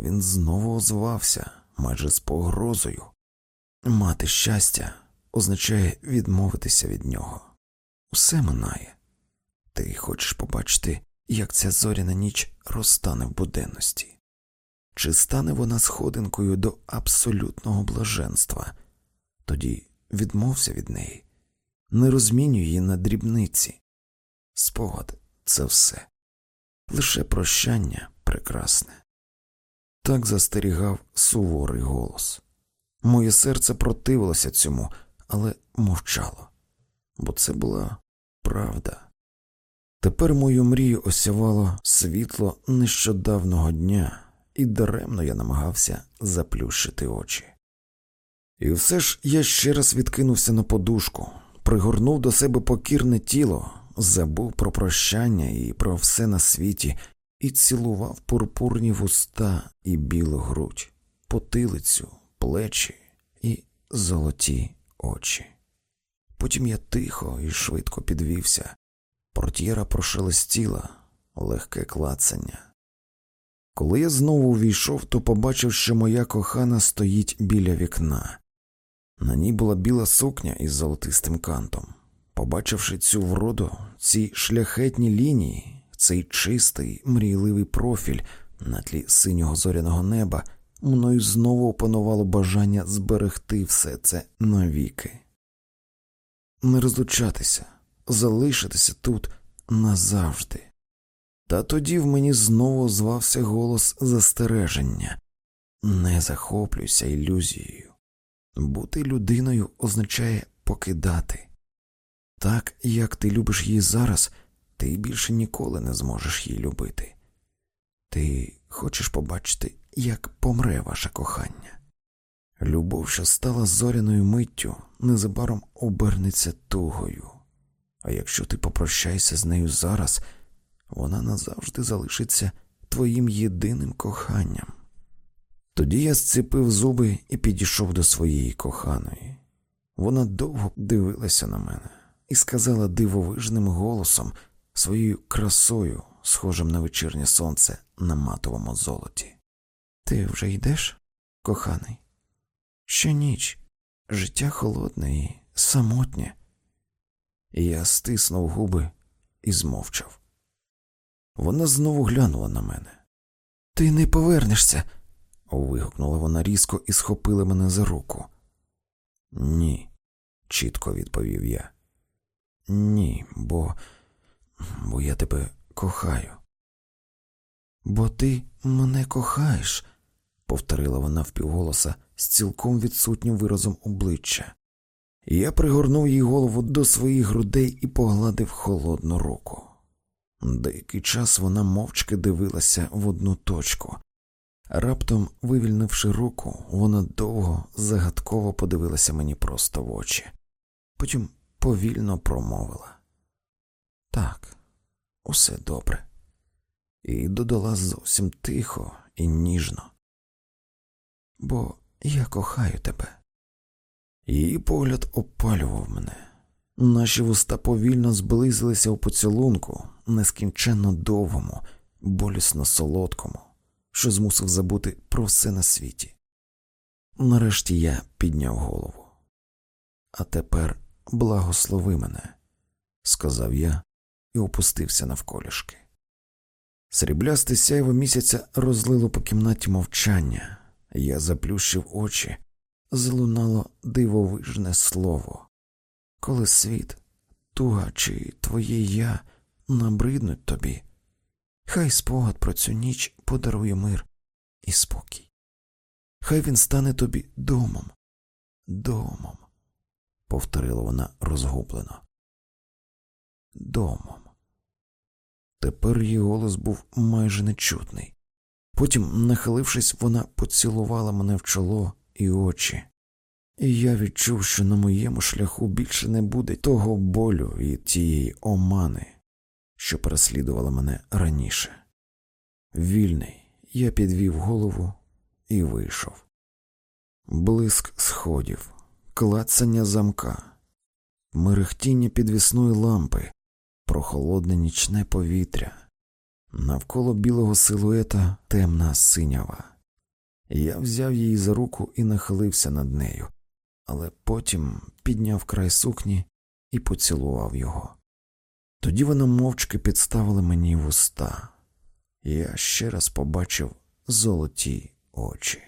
він знову озвався майже з погрозою. Мати щастя означає відмовитися від нього. Усе минає. Ти хочеш побачити, як ця зоряна ніч розтане в буденності, чи стане вона сходинкою до абсолютного блаженства, тоді відмовся від неї, не розмінюй її на дрібниці. Спогад це все, лише прощання прекрасне. Так застерігав суворий голос. Моє серце противилося цьому, але мовчало, бо це була правда. Тепер мою мрію осявало світло нещодавного дня, і даремно я намагався заплющити очі. І все ж я ще раз відкинувся на подушку, пригорнув до себе покірне тіло, забув про прощання і про все на світі, і цілував пурпурні вуста і білу грудь, потилицю, плечі і золоті очі. Потім я тихо і швидко підвівся, портьєра прошелестіла, легке клацання. Коли я знову увійшов, то побачив, що моя кохана стоїть біля вікна. На ній була біла сукня із золотистим кантом. Побачивши цю вроду, ці шляхетні лінії, цей чистий, мрійливий профіль на тлі синього зоряного неба, мною знову опанувало бажання зберегти все це навіки, не розлучатися, залишитися тут назавжди. Та тоді в мені знову звався голос застереження не захоплюйся ілюзією. Бути людиною означає покидати. Так як ти любиш її зараз, ти більше ніколи не зможеш її любити. Ти хочеш побачити, як помре ваше кохання. Любов, що стала зоряною миттю, незабаром обернеться тугою, а якщо ти попрощаєшся з нею зараз, вона назавжди залишиться твоїм єдиним коханням. Тоді я зціпив зуби і підійшов до своєї коханої. Вона довго дивилася на мене і сказала дивовижним голосом, своєю красою, схожим на вечірнє сонце на матовому золоті. Ти вже йдеш, коханий? Ще ніч, життя холодне і самотнє. Я стиснув губи і змовчав. Вона знову глянула на мене. Ти не повернешся. вигукнула вона різко і схопила мене за руку. Ні, чітко відповів я. Ні, бо бо я тебе кохаю. Бо ти мене кохаєш, повторила вона впівголоса з цілком відсутнім виразом обличчя. Я пригорнув їй голову до своїх грудей і погладив холодну руку. Деякий час вона мовчки дивилася в одну точку. Раптом, вивільнивши руку, вона довго, загадково подивилася мені просто в очі, потім повільно промовила так, усе добре, і додала зовсім тихо і ніжно. Бо я кохаю тебе. Її погляд опалював мене. Наші вуста повільно зблизилися у поцілунку, нескінченно довгому, болісно солодкому, що змусив забути про все на світі. Нарешті я підняв голову. А тепер благослови мене, сказав я і опустився навколішки. Сріблясте сяйво місяця розлило по кімнаті мовчання, я заплющив очі, залунало дивовижне слово. Коли світ, туга чи твоє я набриднуть тобі, хай спогад про цю ніч подарує мир і спокій. Хай він стане тобі домом, домом, повторила вона розгублено. Домом. Тепер її голос був майже нечутний. Потім, нахилившись, вона поцілувала мене в чоло і очі, і я відчув, що на моєму шляху більше не буде того болю і тієї омани, що переслідувала мене раніше. Вільний, я підвів голову і вийшов. Блиск сходів, клацання замка, мерехтіння підвісної лампи, прохолодне нічне повітря, навколо білого силуета темна синява, Я взяв її за руку і нахилився над нею, але потім підняв край сукні і поцілував його. Тоді вона мовчки підставила мені вуста, я ще раз побачив золоті очі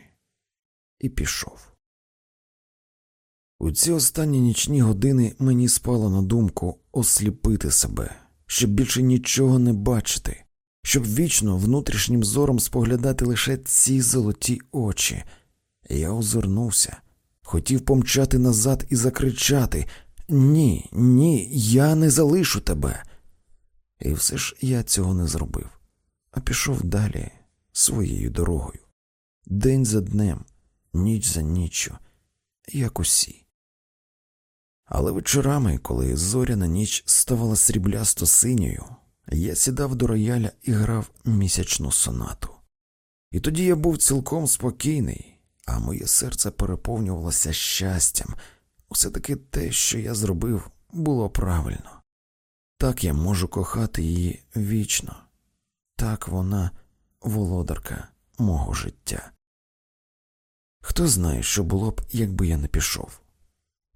і пішов. У ці останні нічні години мені спало на думку осліпити себе, щоб більше нічого не бачити, щоб вічно внутрішнім зором споглядати лише ці золоті очі. Я озирнувся, хотів помчати назад і закричати Ні, ні, я не залишу тебе. І все ж я цього не зробив, а пішов далі своєю дорогою, день за днем, ніч за ніччю, як усі. Але вечорами, коли зоряна ніч ставала сріблясто синьою, я сідав до рояля і грав місячну сонату. І тоді я був цілком спокійний, а моє серце переповнювалося щастям. Усе таки те, що я зробив, було правильно. Так я можу кохати її вічно, так вона володарка мого життя. Хто знає, що було б, якби я не пішов.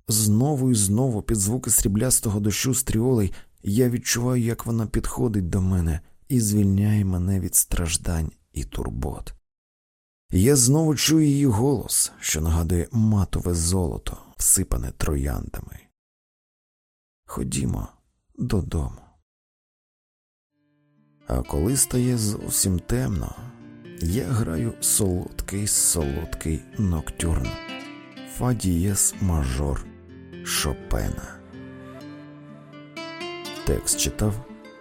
Знову і знову під звуки сріблястого дощу стріолей я відчуваю, як вона підходить до мене і звільняє мене від страждань і турбот. Я знову чую її голос, що нагадує матове золото, всипане трояндами. Ходімо додому. А коли стає зовсім темно, я граю солодкий солодкий ноктюрн, фа дієс мажор Шопена. Текст читав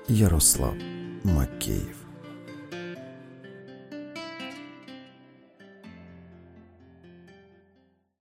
Ярослав Макеїв.